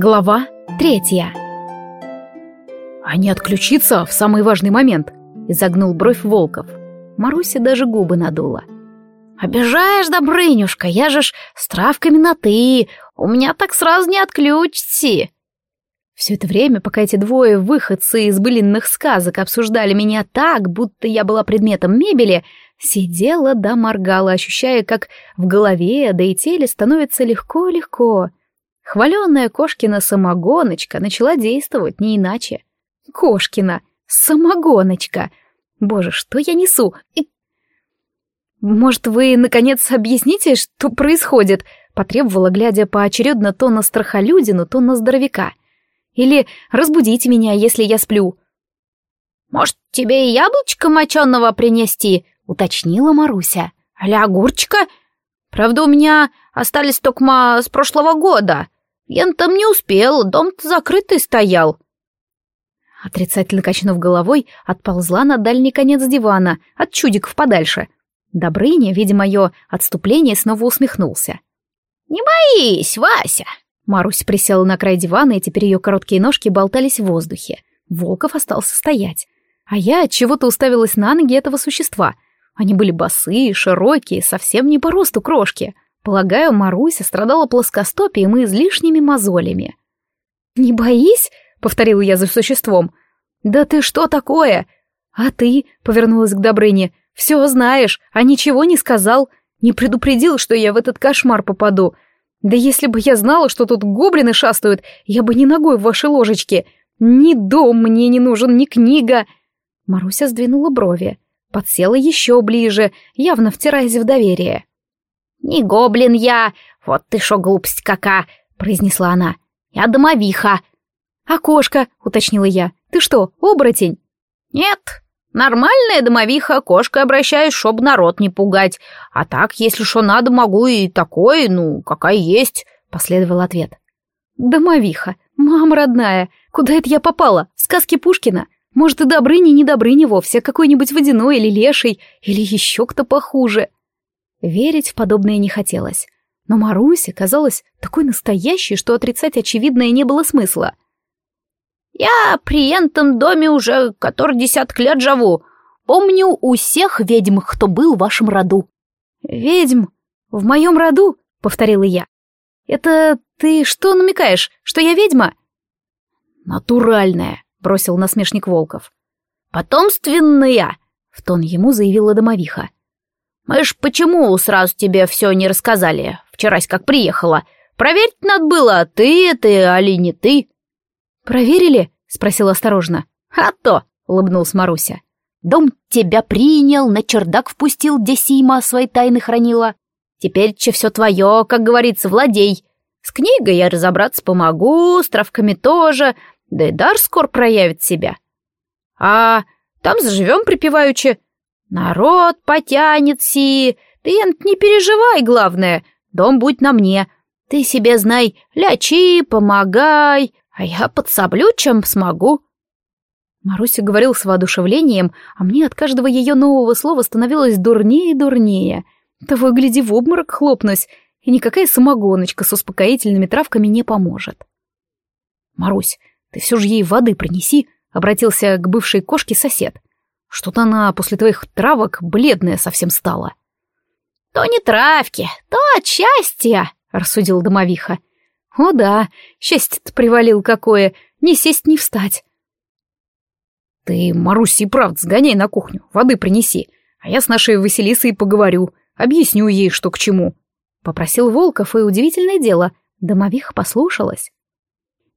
Глава третья «А не отключиться в самый важный момент?» — изогнул бровь Волков. Маруся даже губы надула. «Обижаешь, Добрынюшка, я же ж с травками на «ты», у меня так сразу не отключите!» Все это время, пока эти двое выходцы из былинных сказок обсуждали меня так, будто я была предметом мебели, сидела да моргала, ощущая, как в голове, да и теле становится легко-легко. Хваленная Кошкина самогоночка начала действовать не иначе. Кошкина самогоночка! Боже, что я несу? И... Может, вы, наконец, объясните, что происходит? Потребовала, глядя поочередно то на страхолюдину, то на здоровяка. Или разбудите меня, если я сплю. Может, тебе и яблочко моченого принести? Уточнила Маруся. Аля огурчика? Правда, у меня остались токма с прошлого года. Я там не успел, дом-то закрытый стоял. Отрицательно качнув головой, отползла на дальний конец дивана, от чудиков подальше. Добрыня, видя мое отступление, снова усмехнулся. «Не боись, Вася!» Марусь присела на край дивана, и теперь ее короткие ножки болтались в воздухе. Волков остался стоять. А я от чего-то уставилась на ноги этого существа. Они были босые, широкие, совсем не по росту крошки — Полагаю, Маруся страдала плоскостопием и излишними мозолями. «Не боись?» — повторила я за существом. «Да ты что такое?» «А ты?» — повернулась к Добрыне. «Все знаешь, а ничего не сказал. Не предупредил, что я в этот кошмар попаду. Да если бы я знала, что тут гоблины шастают, я бы не ногой в ваши ложечки. Ни дом мне не нужен, ни книга». Маруся сдвинула брови, подсела еще ближе, явно втираясь в доверие. «Не гоблин я, вот ты шо глупость кака!» — произнесла она. «Я домовиха!» «А кошка?» — уточнила я. «Ты что, оборотень?» «Нет, нормальная домовиха, кошкой обращаюсь, чтоб народ не пугать. А так, если шо надо, могу и такое, ну, какая есть», — последовал ответ. «Домовиха, мама родная, куда это я попала? В сказки Пушкина? Может, и Добрыни не Добрыни вовсе, а какой-нибудь водяной или леший, или еще кто похуже?» Верить в подобное не хотелось. Но Маруся казалась такой настоящей, что отрицать очевидное не было смысла. «Я при этом доме уже который десяток лет живу. Помню у всех ведьм, кто был в вашем роду». «Ведьм? В моем роду?» — повторила я. «Это ты что намекаешь, что я ведьма?» «Натуральная», — бросил насмешник Волков. «Потомственная», — в тон ему заявила домовиха. Мы ж почему сразу тебе все не рассказали, вчерась как приехала? Проверить надо было, ты это, али не ты?» «Проверили?» — спросил осторожно. «А то!» — улыбнулась Маруся. «Дом тебя принял, на чердак впустил, где Сима свои тайны хранила. Теперь че все твое, как говорится, владей. С книгой я разобраться помогу, с травками тоже, да и дар скоро проявит себя. А там заживем припеваючи, Народ потянет си. Ты, не переживай, главное. Дом будь на мне. Ты себе знай, лячи, помогай, а я подсоблю, чем смогу. Маруся говорил с воодушевлением, а мне от каждого ее нового слова становилось дурнее и дурнее. Того, гляди, в обморок хлопнусь, и никакая самогоночка с успокоительными травками не поможет. «Марусь, ты все же ей воды принеси», — обратился к бывшей кошке сосед. Что-то она после твоих травок бледная совсем стала. То не травки, то от рассудил домовиха. О да, счастье-то привалил какое, не сесть, не встать. Ты, Маруси, правда, сгоняй на кухню, воды принеси, а я с нашей Василисой поговорю, объясню ей, что к чему. Попросил Волков, и удивительное дело, домовиха послушалась.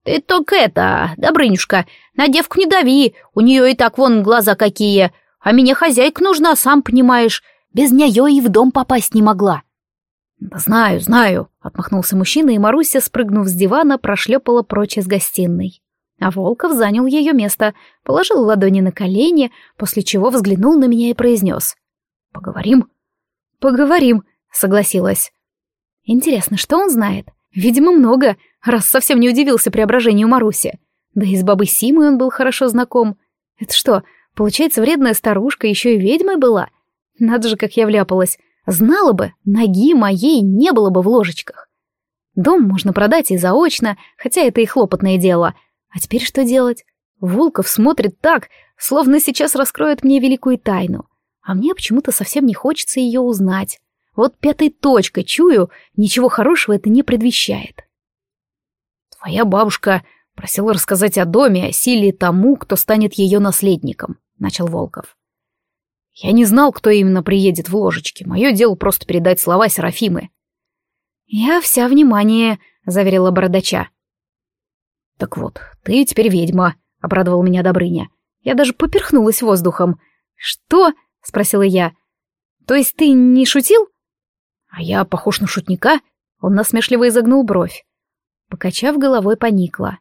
«Ты только это, Добрынюшка, на девку не дави, у нее и так вон глаза какие, а мне хозяйка нужна, сам понимаешь, без нее и в дом попасть не могла». «Да знаю, знаю», — отмахнулся мужчина, и Маруся, спрыгнув с дивана, прошлепала прочь из гостиной. А Волков занял ее место, положил ладони на колени, после чего взглянул на меня и произнес. «Поговорим?» «Поговорим», — согласилась. «Интересно, что он знает? Видимо, много, раз совсем не удивился преображению Маруси. Да и с бабой Симой он был хорошо знаком. Это что, Получается, вредная старушка еще и ведьмой была. Надо же, как я вляпалась. Знала бы, ноги моей не было бы в ложечках. Дом можно продать и заочно, хотя это и хлопотное дело. А теперь что делать? Волков смотрит так, словно сейчас раскроет мне великую тайну. А мне почему-то совсем не хочется ее узнать. Вот пятой точкой чую, ничего хорошего это не предвещает. Твоя бабушка просила рассказать о доме, о силе тому, кто станет ее наследником, начал Волков. Я не знал, кто именно приедет в ложечке. Мое дело просто передать слова Серафимы. «Я вся внимание», — заверила бородача. «Так вот, ты теперь ведьма», — обрадовал меня Добрыня. Я даже поперхнулась воздухом. «Что?» — спросила я. «То есть ты не шутил?» «А я похож на шутника?» Он насмешливо изогнул бровь. Покачав головой, поникла.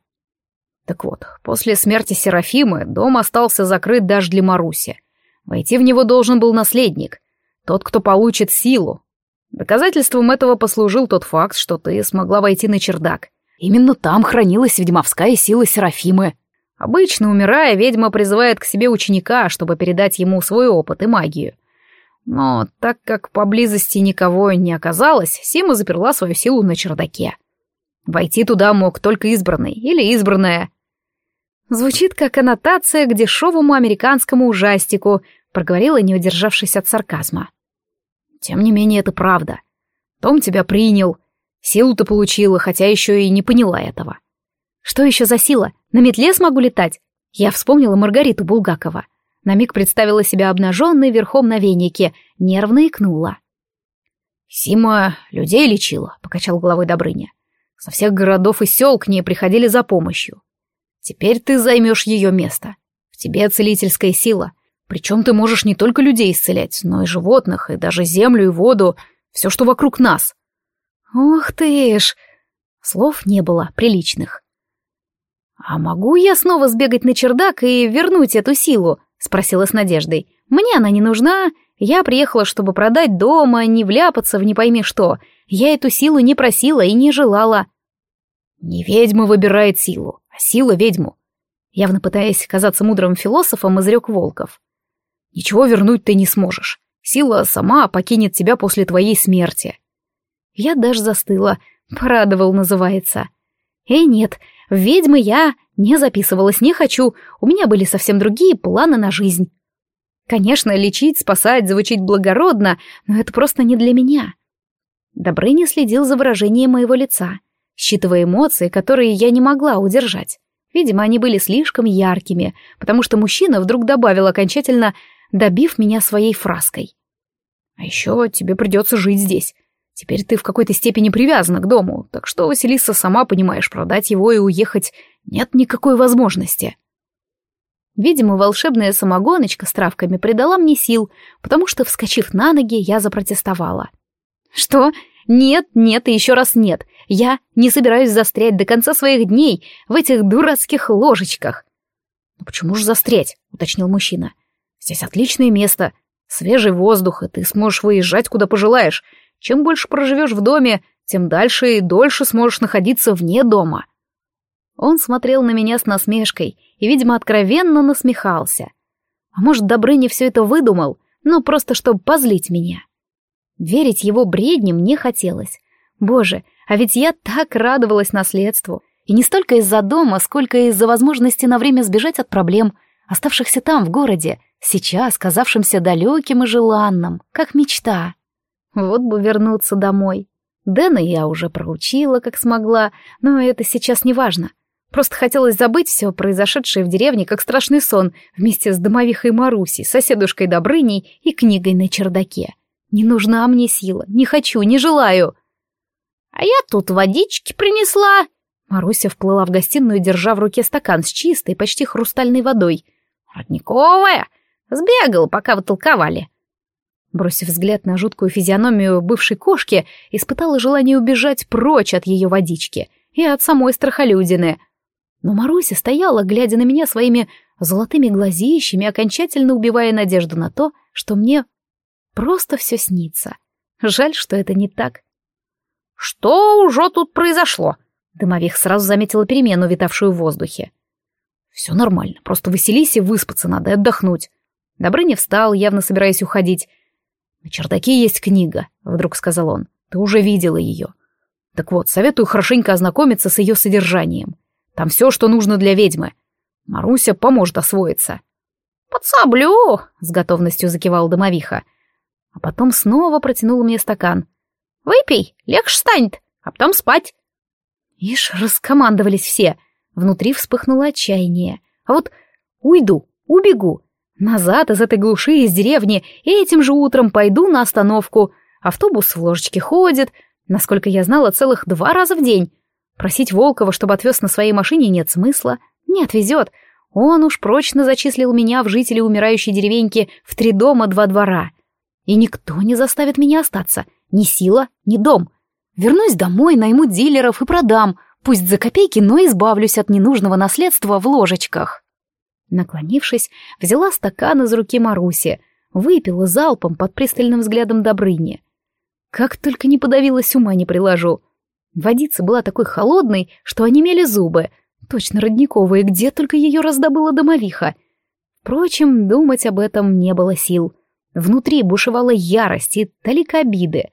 Так вот, после смерти Серафимы дом остался закрыт даже для Маруси. Войти в него должен был наследник, тот, кто получит силу, Доказательством этого послужил тот факт, что ты смогла войти на чердак. Именно там хранилась ведьмовская сила Серафимы. Обычно, умирая, ведьма призывает к себе ученика, чтобы передать ему свой опыт и магию. Но так как поблизости никого не оказалось, Сима заперла свою силу на чердаке. Войти туда мог только избранный или избранная. Звучит как аннотация к дешевому американскому ужастику, проговорила, не удержавшись от сарказма. Тем не менее, это правда. Том тебя принял. Силу ты получила, хотя еще и не поняла этого. Что еще за сила? На метле смогу летать? Я вспомнила Маргариту Булгакова. На миг представила себя обнаженной верхом на венике, нервно икнула. «Сима людей лечила», — покачал головой Добрыня. «Со всех городов и сел к ней приходили за помощью. Теперь ты займешь ее место. В тебе целительская сила. Причем ты можешь не только людей исцелять, но и животных, и даже землю и воду, все, что вокруг нас. Ух ты ж! Слов не было, приличных. «А могу я снова сбегать на чердак и вернуть эту силу?» — спросила с надеждой. «Мне она не нужна. Я приехала, чтобы продать дом, а не вляпаться в не пойми что. Я эту силу не просила и не желала». «Не ведьма выбирает силу, а сила ведьму», явно пытаясь казаться мудрым философом, изрек Волков. Ничего вернуть ты не сможешь. Сила сама покинет тебя после твоей смерти. Я даже застыла. Порадовал, называется. Эй, нет, в ведьмы я не записывалась, не хочу. У меня были совсем другие планы на жизнь. Конечно, лечить, спасать, звучить благородно, но это просто не для меня. Добрыня следил за выражением моего лица, считывая эмоции, которые я не могла удержать. Видимо, они были слишком яркими, потому что мужчина вдруг добавил окончательно добив меня своей фраской. «А еще тебе придется жить здесь. Теперь ты в какой-то степени привязана к дому, так что, Василиса, сама понимаешь, продать его и уехать нет никакой возможности». Видимо, волшебная самогоночка с травками придала мне сил, потому что, вскочив на ноги, я запротестовала. «Что? Нет, нет и еще раз нет. Я не собираюсь застрять до конца своих дней в этих дурацких ложечках». «Ну почему же застрять?» — уточнил мужчина. Здесь отличное место, свежий воздух, и ты сможешь выезжать куда пожелаешь. Чем больше проживешь в доме, тем дальше и дольше сможешь находиться вне дома. Он смотрел на меня с насмешкой и, видимо, откровенно насмехался. А может, Добрыня все это выдумал, но просто чтобы позлить меня. Верить его бредням не хотелось. Боже, а ведь я так радовалась наследству. И не столько из-за дома, сколько из-за возможности на время сбежать от проблем, оставшихся там, в городе, сейчас казавшимся далеким и желанным, как мечта. Вот бы вернуться домой. Дэна я уже проучила, как смогла, но это сейчас не важно. Просто хотелось забыть все произошедшее в деревне, как страшный сон, вместе с домовихой Марусей, соседушкой Добрыней и книгой на чердаке. Не нужна мне сила, не хочу, не желаю. А я тут водички принесла. Маруся вплыла в гостиную, держа в руке стакан с чистой, почти хрустальной водой. Родниковая, Сбегал, пока вы толковали. Бросив взгляд на жуткую физиономию бывшей кошки, испытала желание убежать прочь от ее водички и от самой страхолюдины. Но Маруся стояла, глядя на меня своими золотыми глазищами, окончательно убивая надежду на то, что мне просто все снится. Жаль, что это не так. «Что уже тут произошло?» Домових сразу заметила перемену, витавшую в воздухе. Все нормально, просто Василисе выспаться надо и отдохнуть. Добрыня встал, явно собираясь уходить. «На чердаке есть книга», — вдруг сказал он. «Ты уже видела ее. Так вот, советую хорошенько ознакомиться с ее содержанием. Там все, что нужно для ведьмы. Маруся поможет освоиться». «Подсоблю!» — с готовностью закивал домовиха. А потом снова протянул мне стакан. «Выпей, легче станет, а потом спать». Ишь, раскомандовались все. Внутри вспыхнуло отчаяние. А вот уйду, убегу. Назад из этой глуши, из деревни, и этим же утром пойду на остановку. Автобус в ложечке ходит, насколько я знала, целых два раза в день. Просить Волкова, чтобы отвез на своей машине, нет смысла. Не отвезет. Он уж прочно зачислил меня в жители умирающей деревеньки в три дома, два двора. И никто не заставит меня остаться. Ни сила, ни дом. Вернусь домой, найму дилеров и продам. Пусть за копейки, но избавлюсь от ненужного наследства в ложечках. Наклонившись, взяла стакан из руки Маруси, выпила залпом под пристальным взглядом Добрыни. Как только не подавилась, ума не приложу. Водица была такой холодной, что онемели зубы, точно родниковые, где только ее раздобыла домовиха. Впрочем, думать об этом не было сил. Внутри бушевала ярость и толика обиды.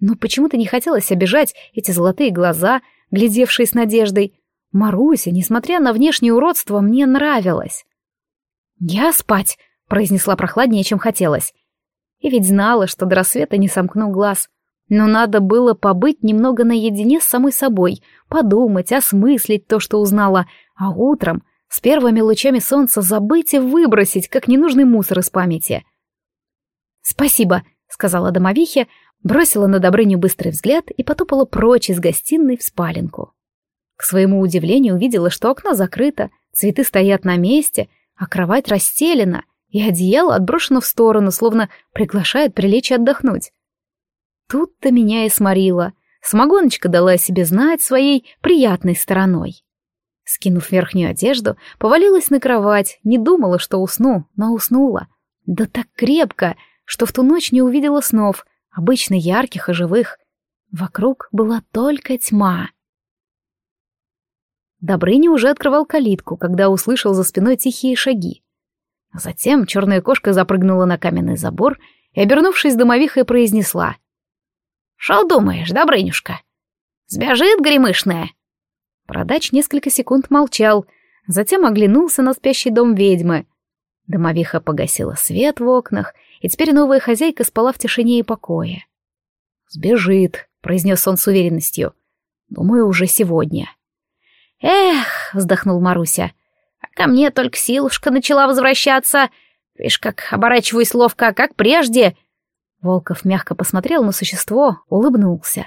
Но почему-то не хотелось обижать эти золотые глаза, глядевшие с надеждой. Маруся, несмотря на внешнее уродство, мне нравилась. «Я спать», — произнесла прохладнее, чем хотелось. И ведь знала, что до рассвета не сомкну глаз. Но надо было побыть немного наедине с самой собой, подумать, осмыслить то, что узнала, а утром, с первыми лучами солнца, забыть и выбросить, как ненужный мусор из памяти. «Спасибо», — сказала домовихе, бросила на Добрыню быстрый взгляд и потопала прочь из гостиной в спаленку. К своему удивлению увидела, что окно закрыто, цветы стоят на месте, а кровать расстелена, и одеяло отброшено в сторону, словно приглашает прилечь и отдохнуть. Тут-то меня и сморило. Самогоночка дала себе знать своей приятной стороной. Скинув верхнюю одежду, повалилась на кровать, не думала, что усну, но уснула. Да так крепко, что в ту ночь не увидела снов, обычно ярких и живых. Вокруг была только тьма. Добрыня уже открывал калитку, когда услышал за спиной тихие шаги. Затем черная кошка запрыгнула на каменный забор и, обернувшись домовихой, произнесла. «Шо думаешь, Добрынюшка? Сбежит гремышная?» Продач несколько секунд молчал, затем оглянулся на спящий дом ведьмы. Домовиха погасила свет в окнах, и теперь новая хозяйка спала в тишине и покое. «Сбежит», — произнес он с уверенностью. «Думаю, уже сегодня». «Эх», — вздохнул Маруся, — «а ко мне только силушка начала возвращаться. Видишь, как оборачиваюсь ловко, как прежде». Волков мягко посмотрел на существо, улыбнулся.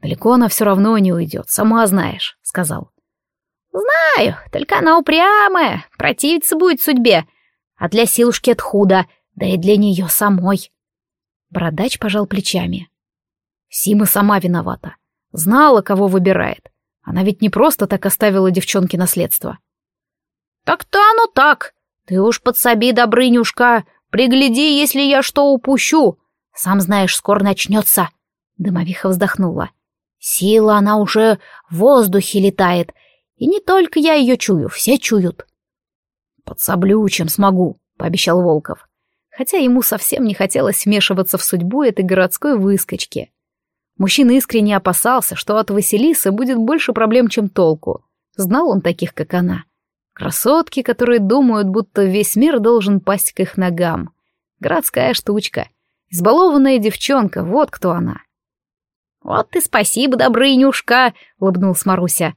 «Далеко она все равно не уйдет, сама знаешь», — сказал. «Знаю, только она упрямая, противиться будет судьбе. А для силушки это худо, да и для нее самой». Бородач пожал плечами. Сима сама виновата. Знала, кого выбирает. Она ведь не просто так оставила девчонке наследство. «Так-то оно так. Ты уж подсоби, Добрынюшка. Пригляди, если я что упущу. Сам знаешь, скоро начнется». Домовиха вздохнула. «Сила она уже в воздухе летает. И не только я ее чую, все чуют». «Подсоблю, чем смогу», — пообещал Волков. Хотя ему совсем не хотелось вмешиваться в судьбу этой городской выскочки. Мужчина искренне опасался, что от Василисы будет больше проблем, чем толку. Знал он таких, как она. Красотки, которые думают, будто весь мир должен пасть к их ногам. Городская штучка. Избалованная девчонка, вот кто она. «Вот и спасибо, Добрынюшка!» — улыбнулась Маруся.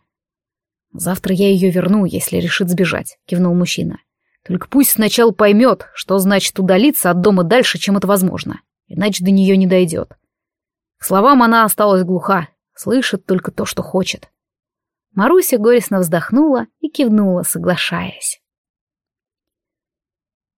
«Завтра я ее верну, если решит сбежать», — кивнул мужчина. «Только пусть сначала поймет, что значит удалиться от дома дальше, чем это возможно, иначе до нее не дойдет. Словам она осталась глуха, слышит только то, что хочет. Маруся горестно вздохнула и кивнула, соглашаясь.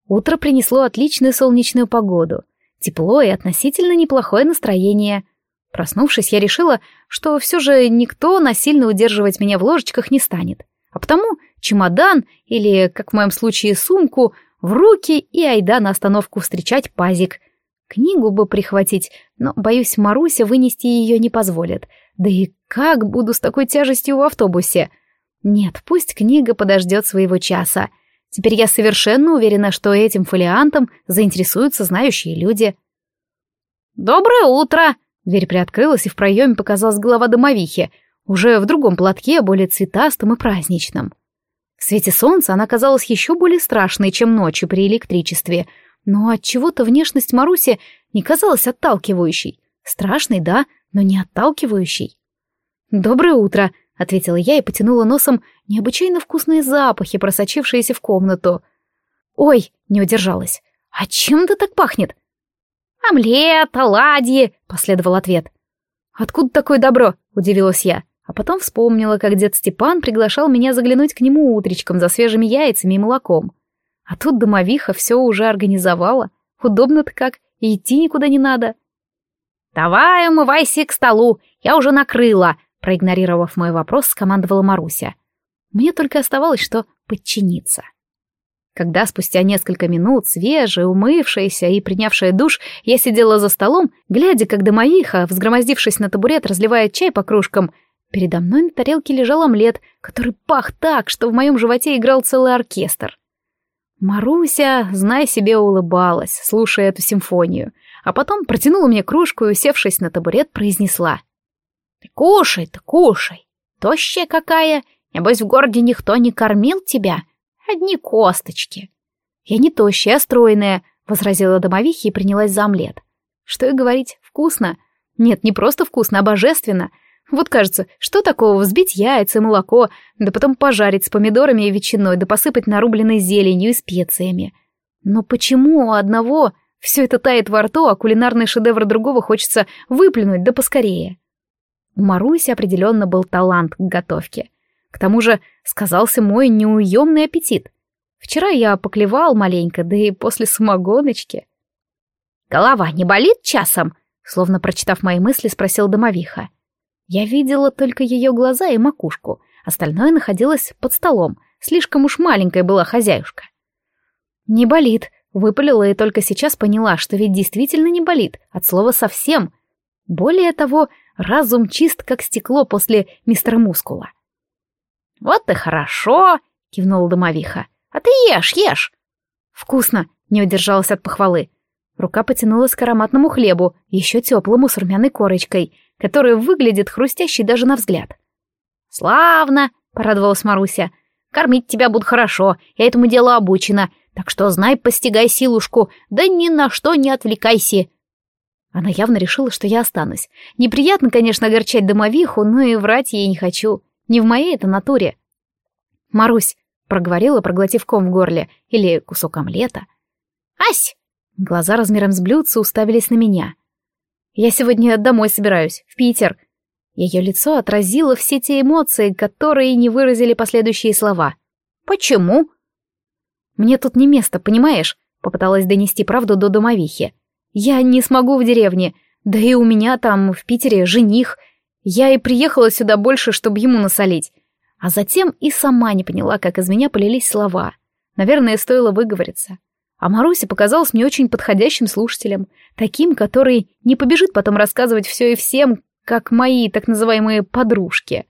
Утро принесло отличную солнечную погоду, тепло и относительно неплохое настроение. Проснувшись, я решила, что все же никто насильно удерживать меня в ложечках не станет, а потому чемодан или, как в моем случае, сумку в руки и айда на остановку встречать пазик — Книгу бы прихватить, но, боюсь, Маруся вынести ее не позволит. Да и как буду с такой тяжестью в автобусе? Нет, пусть книга подождет своего часа. Теперь я совершенно уверена, что этим фолиантом заинтересуются знающие люди. «Доброе утро!» Дверь приоткрылась, и в проеме показалась голова домовихи, уже в другом платке, более цветастом и праздничном. В свете солнца она казалась еще более страшной, чем ночью при электричестве, но от чего то внешность Маруси не казалась отталкивающей. Страшной, да, но не отталкивающей. «Доброе утро», — ответила я и потянула носом необычайно вкусные запахи, просочившиеся в комнату. «Ой», — не удержалась, — «а чем это так пахнет?» «Омлет, оладьи», — последовал ответ. «Откуда такое добро?» — удивилась я. А потом вспомнила, как дед Степан приглашал меня заглянуть к нему утречком за свежими яйцами и молоком. А тут домовиха все уже организовала. Удобно-то как, и идти никуда не надо. «Давай умывайся к столу, я уже накрыла», проигнорировав мой вопрос, скомандовала Маруся. Мне только оставалось, что подчиниться. Когда спустя несколько минут, свежая, умывшаяся и принявшая душ, я сидела за столом, глядя, как домовиха, взгромоздившись на табурет, разливает чай по кружкам, передо мной на тарелке лежал омлет, который пах так, что в моем животе играл целый оркестр. Маруся, знай себе, улыбалась, слушая эту симфонию, а потом протянула мне кружку и, усевшись на табурет, произнесла. «Ты кушай, ты кушай! Тощая какая! Небось, в городе никто не кормил тебя!» Одни косточки. Я не тощая, а стройная, возразила домовихи и принялась за омлет. Что и говорить, вкусно. Нет, не просто вкусно, а божественно. Вот кажется, что такого взбить яйца молоко, да потом пожарить с помидорами и ветчиной, да посыпать нарубленной зеленью и специями. Но почему у одного все это тает во рту, а кулинарный шедевр другого хочется выплюнуть да поскорее? У Маруси определенно был талант к готовке. К тому же сказался мой неуемный аппетит. Вчера я поклевал маленько, да и после самогоночки. «Голова не болит часом?» Словно прочитав мои мысли, спросил домовиха. Я видела только ее глаза и макушку, остальное находилось под столом, слишком уж маленькая была хозяюшка. «Не болит», — выпалила и только сейчас поняла, что ведь действительно не болит, от слова совсем. Более того, разум чист, как стекло после мистера Мускула. «Вот и хорошо!» — кивнула домовиха. «А ты ешь, ешь!» «Вкусно!» — не удержалась от похвалы. Рука потянулась к ароматному хлебу, еще теплому с румяной корочкой, которая выглядит хрустящей даже на взгляд. «Славно!» — порадовалась Маруся. «Кормить тебя буду хорошо, я этому делу обучена, так что знай, постигай силушку, да ни на что не отвлекайся!» Она явно решила, что я останусь. Неприятно, конечно, огорчать домовиху, но и врать ей не хочу. Не в моей это натуре. «Марусь», — проговорила, проглотив ком в горле, или кусок омлета. «Ась!» Глаза размером с блюдца уставились на меня. «Я сегодня домой собираюсь, в Питер». Ее лицо отразило все те эмоции, которые не выразили последующие слова. «Почему?» «Мне тут не место, понимаешь?» Попыталась донести правду до домовихи. «Я не смогу в деревне, да и у меня там, в Питере, жених, я и приехала сюда больше, чтобы ему насолить. А затем и сама не поняла, как из меня полились слова. Наверное, стоило выговориться. А Маруся показалась мне очень подходящим слушателем, таким, который не побежит потом рассказывать все и всем, как мои так называемые подружки.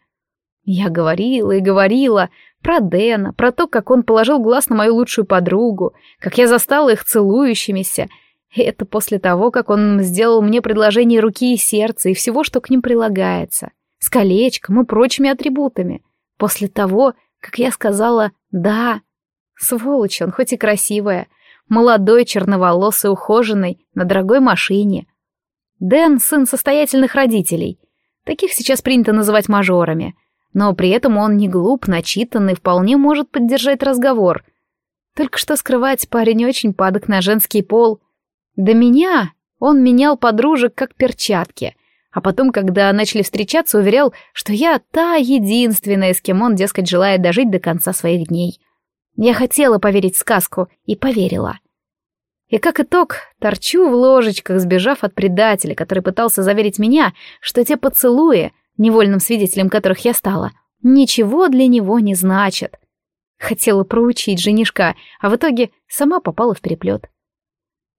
Я говорила и говорила про Дэна, про то, как он положил глаз на мою лучшую подругу, как я застала их целующимися, это после того, как он сделал мне предложение руки и сердца и всего, что к ним прилагается, с колечком и прочими атрибутами. После того, как я сказала «да». Сволочь он, хоть и красивая, молодой, черноволосый, ухоженный, на дорогой машине. Дэн — сын состоятельных родителей. Таких сейчас принято называть мажорами. Но при этом он не глуп, начитанный, вполне может поддержать разговор. Только что скрывать парень очень падок на женский пол — до меня он менял подружек как перчатки, а потом, когда начали встречаться, уверял, что я та единственная, с кем он, дескать, желает дожить до конца своих дней. Я хотела поверить сказку и поверила. И как итог, торчу в ложечках, сбежав от предателя, который пытался заверить меня, что те поцелуи, невольным свидетелем которых я стала, ничего для него не значат. Хотела проучить женишка, а в итоге сама попала в переплет.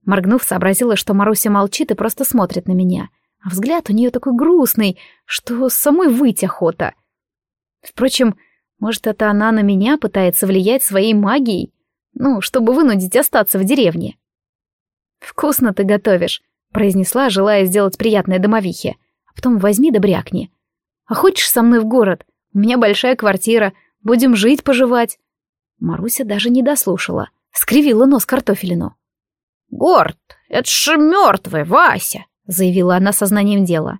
Моргнув, сообразила, что Маруся молчит и просто смотрит на меня. А взгляд у нее такой грустный, что самой выйти охота. Впрочем, Может, это она на меня пытается влиять своей магией? Ну, чтобы вынудить остаться в деревне. «Вкусно ты готовишь», — произнесла, желая сделать приятное домовихе. «А потом возьми да брякни. А хочешь со мной в город? У меня большая квартира, будем жить-поживать». Маруся даже не дослушала, скривила нос картофелину. «Горд, это ж мертвый, Вася!» — заявила она сознанием дела.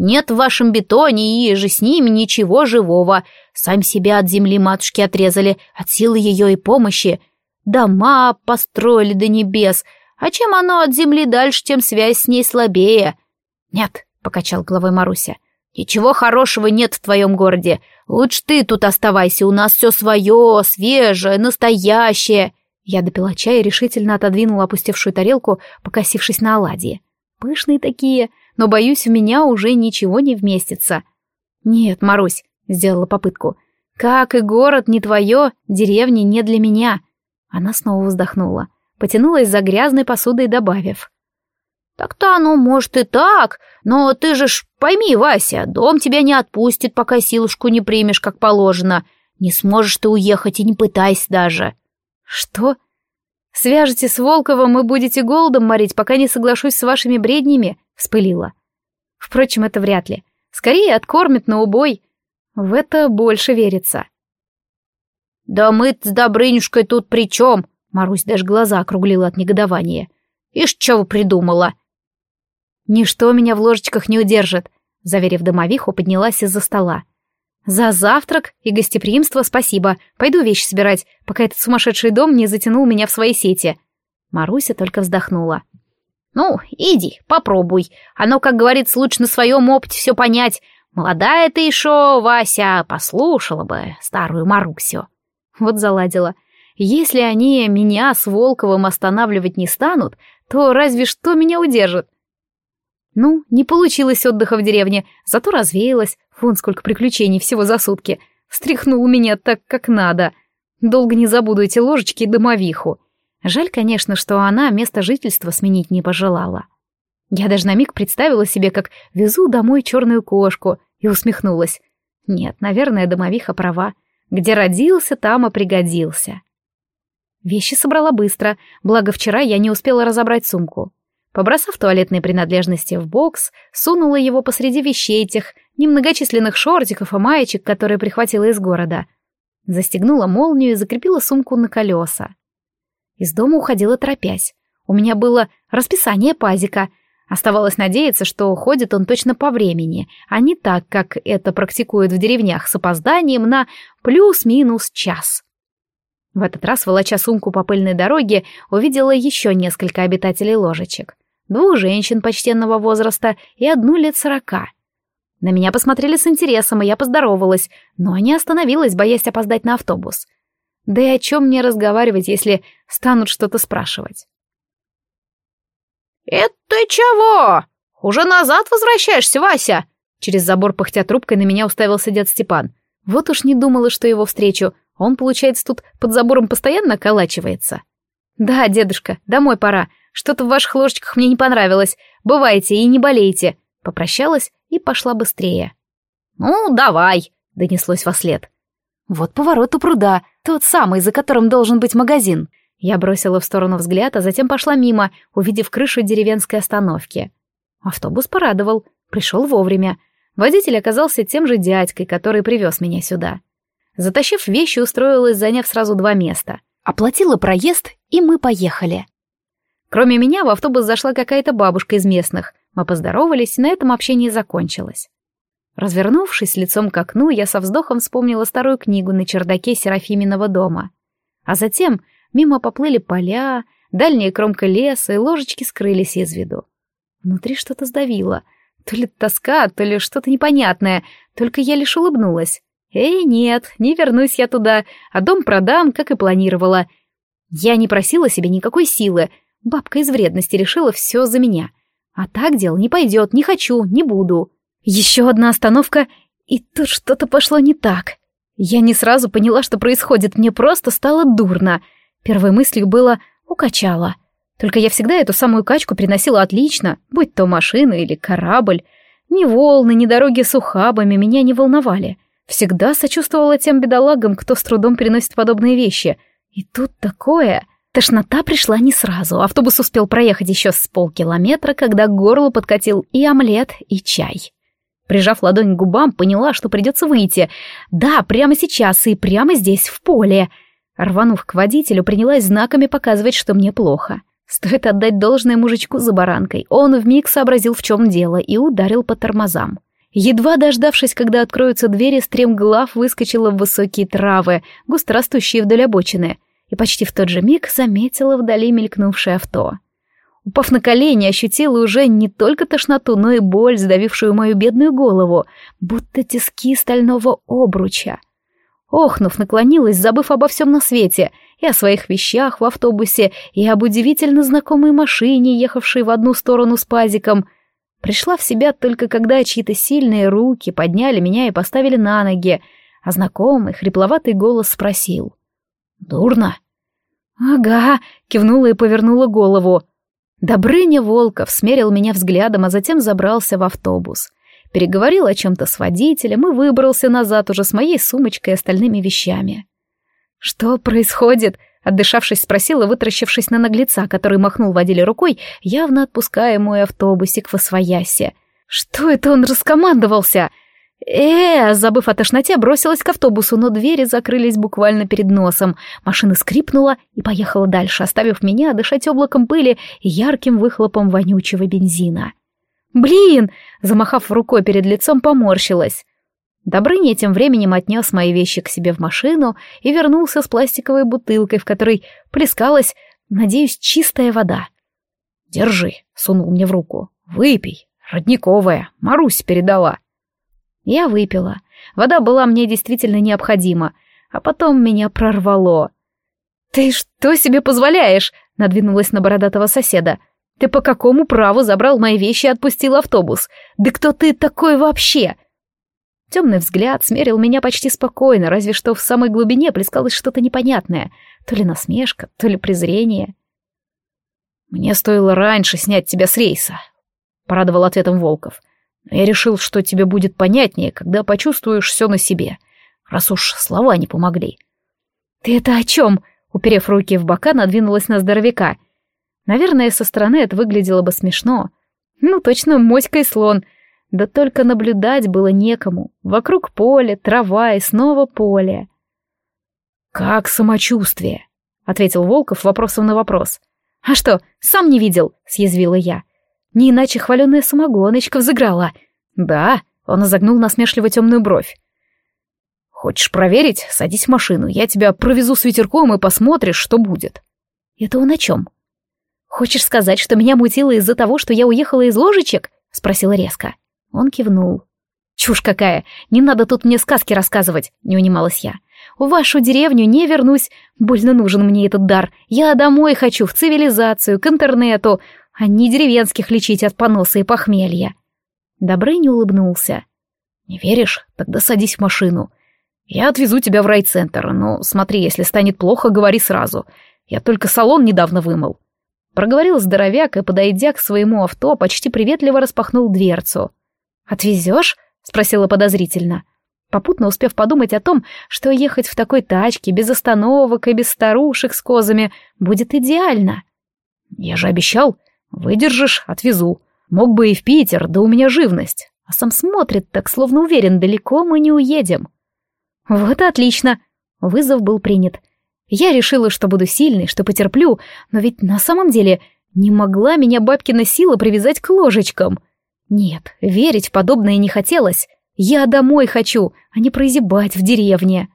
«Нет в вашем бетоне и же с ними ничего живого. Сам себя от земли матушки отрезали, от силы ее и помощи. Дома построили до небес, а чем оно от земли дальше, тем связь с ней слабее». «Нет», — покачал головой Маруся, — «ничего хорошего нет в твоем городе. Лучше ты тут оставайся, у нас все свое, свежее, настоящее». Я допила чай и решительно отодвинула опустевшую тарелку, покосившись на оладьи. Пышные такие, но, боюсь, у меня уже ничего не вместится. Нет, Марусь, сделала попытку. Как и город не твое, деревня не для меня. Она снова вздохнула, потянулась за грязной посудой, добавив. «Так-то оно, может, и так, но ты же ж пойми, Вася, дом тебя не отпустит, пока силушку не примешь, как положено. Не сможешь ты уехать и не пытайся даже». «Что? Свяжете с Волковым и будете голодом морить, пока не соглашусь с вашими бреднями?» — вспылила. «Впрочем, это вряд ли. Скорее откормят на убой. В это больше верится». «Да мы с Добрынюшкой тут при чем?» Марусь даже глаза округлила от негодования. «Ишь, чего придумала?» «Ничто меня в ложечках не удержит», — заверив домовиху, поднялась из-за стола. За завтрак и гостеприимство спасибо. Пойду вещи собирать, пока этот сумасшедший дом не затянул меня в свои сети. Маруся только вздохнула. Ну, иди, попробуй. Оно, как говорится, лучше на своем опыте все понять. Молодая ты еще, Вася, послушала бы старую Марусю. Вот заладила. Если они меня с Волковым останавливать не станут, то разве что меня удержат. Ну, не получилось отдыха в деревне, зато развеялась. Вон сколько приключений всего за сутки. Встряхнул меня так, как надо. Долго не забуду эти ложечки и домовиху. Жаль, конечно, что она место жительства сменить не пожелала. Я даже на миг представила себе, как везу домой черную кошку, и усмехнулась. Нет, наверное, домовиха права. Где родился, там и пригодился. Вещи собрала быстро, благо вчера я не успела разобрать сумку. Побросав туалетные принадлежности в бокс, сунула его посреди вещей этих немногочисленных шортиков и маечек, которые прихватила из города. Застегнула молнию и закрепила сумку на колеса. Из дома уходила торопясь. У меня было расписание пазика. Оставалось надеяться, что уходит он точно по времени, а не так, как это практикуют в деревнях с опозданием на плюс-минус час. В этот раз, волоча сумку по пыльной дороге, увидела еще несколько обитателей ложечек. Двух женщин почтенного возраста и одну лет сорока. На меня посмотрели с интересом, и я поздоровалась, но не остановилась, боясь опоздать на автобус. Да и о чем мне разговаривать, если станут что-то спрашивать? «Это чего? Уже назад возвращаешься, Вася?» Через забор пыхтя трубкой на меня уставился дед Степан. Вот уж не думала, что его встречу. Он, получается, тут под забором постоянно околачивается. «Да, дедушка, домой пора. Что-то в ваших ложечках мне не понравилось. Бывайте и не болейте». Попрощалась и пошла быстрее. «Ну, давай», — донеслось во след. Вот поворот у пруда, тот самый, за которым должен быть магазин. Я бросила в сторону взгляд, а затем пошла мимо, увидев крышу деревенской остановки. Автобус порадовал, пришел вовремя. Водитель оказался тем же дядькой, который привез меня сюда. Затащив вещи, устроилась, заняв сразу два места. Оплатила проезд, и мы поехали. Кроме меня в автобус зашла какая-то бабушка из местных. Мы поздоровались, и на этом общение закончилось. Развернувшись лицом к окну, я со вздохом вспомнила старую книгу на чердаке Серафиминого дома. А затем мимо поплыли поля, дальняя кромка леса, и ложечки скрылись из виду. Внутри что-то сдавило. То ли тоска, то ли что-то непонятное, только я лишь улыбнулась. «Эй, нет, не вернусь я туда, а дом продам, как и планировала. Я не просила себе никакой силы, бабка из вредности решила все за меня. А так дело не пойдет, не хочу, не буду». Еще одна остановка, и тут что-то пошло не так. Я не сразу поняла, что происходит, мне просто стало дурно. Первой мыслью было «укачала». Только я всегда эту самую качку приносила отлично, будь то машина или корабль. Ни волны, ни дороги с ухабами меня не волновали. Всегда сочувствовала тем бедолагам, кто с трудом переносит подобные вещи. И тут такое... Тошнота пришла не сразу. Автобус успел проехать еще с полкилометра, когда к горлу подкатил и омлет, и чай. Прижав ладонь к губам, поняла, что придется выйти. Да, прямо сейчас и прямо здесь, в поле. Рванув к водителю, принялась знаками показывать, что мне плохо. Стоит отдать должное мужичку за баранкой. Он вмиг сообразил, в чем дело, и ударил по тормозам. Едва дождавшись, когда откроются двери, стремглав выскочила в высокие травы, густо растущие вдоль обочины, и почти в тот же миг заметила вдали мелькнувшее авто. Упав на колени, ощутила уже не только тошноту, но и боль, сдавившую мою бедную голову, будто тиски стального обруча. Охнув, наклонилась, забыв обо всем на свете, и о своих вещах в автобусе, и об удивительно знакомой машине, ехавшей в одну сторону с пазиком. Пришла в себя только когда чьи-то сильные руки подняли меня и поставили на ноги, а знакомый, хрипловатый голос спросил. «Дурно?» «Ага», — кивнула и повернула голову. Добрыня Волков смерил меня взглядом, а затем забрался в автобус. Переговорил о чем-то с водителем и выбрался назад уже с моей сумочкой и остальными вещами. «Что происходит?» — отдышавшись, спросила, вытаращившись на наглеца, который махнул водиле рукой, явно отпуская мой автобусик в освоясе. «Что это он раскомандовался?» э забыв о тошноте, бросилась к автобусу, но двери закрылись буквально перед носом. Машина скрипнула и поехала дальше, оставив меня дышать облаком пыли и ярким выхлопом вонючего бензина. «Блин!» — замахав рукой перед лицом, поморщилась. Добрыня тем временем отнес мои вещи к себе в машину и вернулся с пластиковой бутылкой, в которой плескалась, надеюсь, чистая вода. «Держи», — сунул мне в руку. «Выпей, родниковая, Марусь передала». Я выпила. Вода была мне действительно необходима. А потом меня прорвало. «Ты что себе позволяешь?» — надвинулась на бородатого соседа. «Ты по какому праву забрал мои вещи и отпустил автобус? Да кто ты такой вообще?» Темный взгляд смерил меня почти спокойно, разве что в самой глубине плескалось что-то непонятное. То ли насмешка, то ли презрение. «Мне стоило раньше снять тебя с рейса», — порадовал ответом Волков. Я решил, что тебе будет понятнее, когда почувствуешь все на себе, раз уж слова не помогли. Ты это о чем? Уперев руки в бока, надвинулась на здоровяка. Наверное, со стороны это выглядело бы смешно. Ну, точно, моська и слон. Да только наблюдать было некому. Вокруг поле, трава и снова поле. «Как самочувствие?» — ответил Волков вопросом на вопрос. «А что, сам не видел?» — съязвила я. Не иначе хваленая самогоночка взыграла. Да, он изогнул насмешливо темную бровь. Хочешь проверить? Садись в машину, я тебя провезу с ветерком и посмотришь, что будет. Это он о чем? Хочешь сказать, что меня мутило из-за того, что я уехала из ложечек? Спросила резко. Он кивнул. Чушь какая! Не надо тут мне сказки рассказывать, не унималась я. В вашу деревню не вернусь. Больно нужен мне этот дар. Я домой хочу, в цивилизацию, к интернету а не деревенских лечить от поноса и похмелья. Добрыня улыбнулся. «Не веришь? Тогда садись в машину. Я отвезу тебя в райцентр, но смотри, если станет плохо, говори сразу. Я только салон недавно вымыл». Проговорил здоровяк и, подойдя к своему авто, почти приветливо распахнул дверцу. «Отвезешь?» — спросила подозрительно. Попутно успев подумать о том, что ехать в такой тачке, без остановок и без старушек с козами, будет идеально. «Я же обещал», Выдержишь, отвезу. Мог бы и в Питер, да у меня живность. А сам смотрит так, словно уверен, далеко мы не уедем. Вот отлично. Вызов был принят. Я решила, что буду сильной, что потерплю, но ведь на самом деле не могла меня бабкина сила привязать к ложечкам. Нет, верить в подобное не хотелось. Я домой хочу, а не прозябать в деревне.